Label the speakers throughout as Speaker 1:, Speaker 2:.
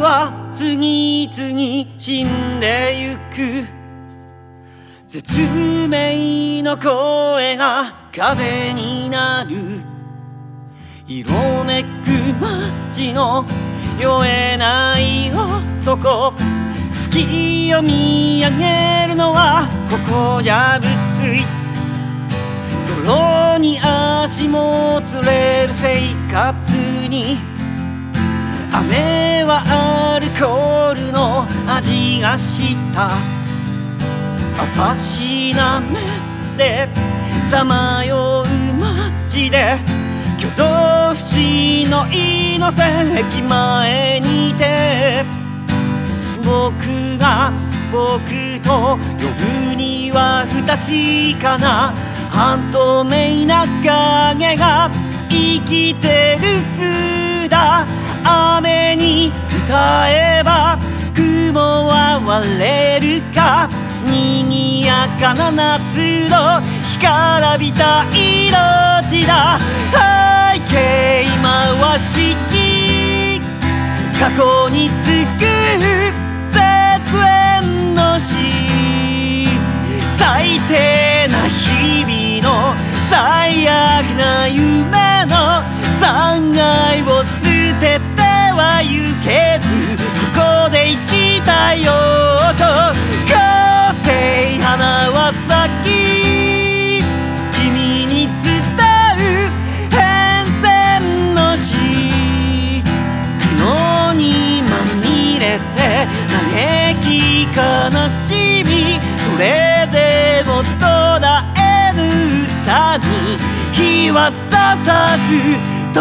Speaker 1: は次々死んでゆく。絶命の声が風になる。色めく街の酔えない男。月を見上げるのはここじゃ無粋。泥に足もつれる生活に。雨はアルコールの味がした。私な目でさまよう街で挙動不審の猪瀬駅前にて僕が僕と呼ぶには不確かな半透明な影が生きてるえば雲は割れるか賑やかな夏の干からびた命だ。背景回しき過去につく絶縁の死最低な日々の最悪な夢の残骸を捨てては行けずここで生きたよと個性花は咲き君に伝う変遷の詩雲にまみれて嘆き悲しみそれでも途絶えぬ歌に日はささずと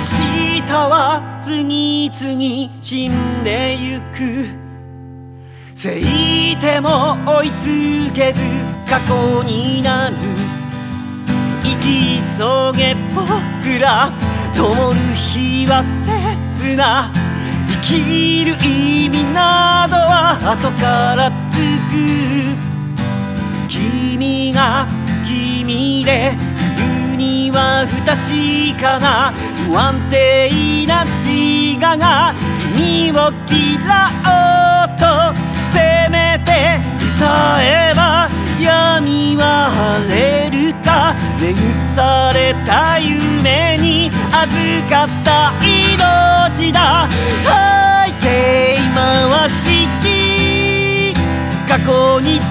Speaker 1: 日は次々死んでゆく。せいても追いつけず過去になる。生き急げ僕ら灯る日は切な。生きる意味などは後からつく。君が君でには不確かな不安定な自我が君を嫌おうとせめて歌えば闇は晴れるか眠された夢に預かった命だ。背景回しき。過去につ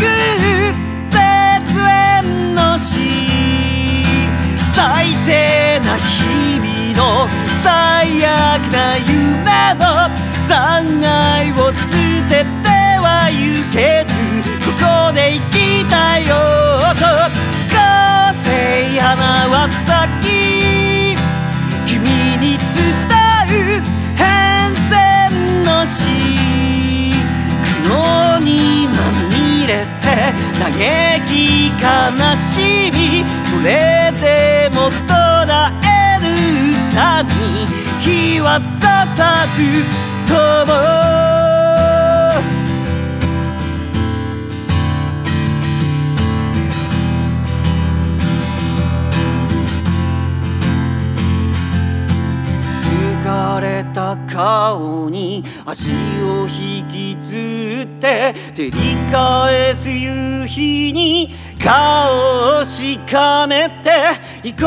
Speaker 1: くてな日々の最悪な夢の残骸を捨てては行けずここで生きたよ。嘆き悲しみそれでも捉える歌に日はささずとれた顔に足を引きずって照り返す夕日に顔をしかめて行こ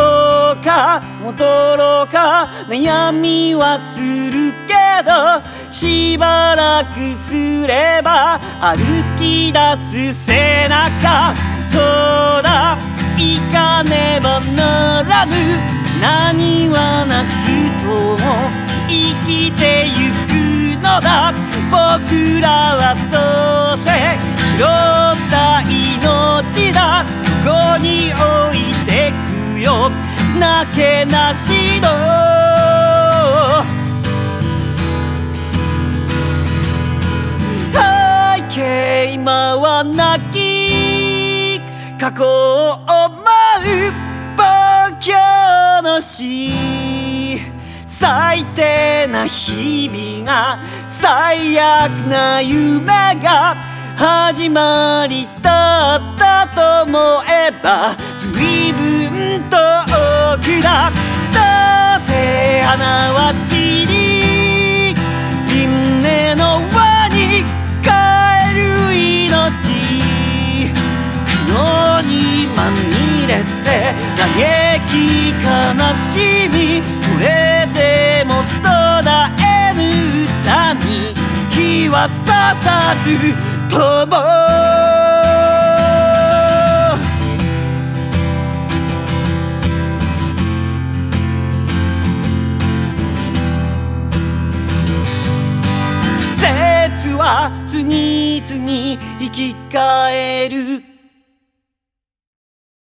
Speaker 1: うか戻ろうか悩みはするけどしばらくすれば歩き出す背中そうだ行かねばならぬ。何はなくとも生きてゆくのだ。僕らはどうせ拾った命だ。ここに置いてくよ。なけなしの。背景今は泣き過去を思う。僕の死。最低な日々が最悪な夢が始まりだったと思えば随分と奥だなぜ花は散り稲の輪に帰る命。雲にまみれて嘆き悲しみそれ日は刺さずとも。説は次々生き返る。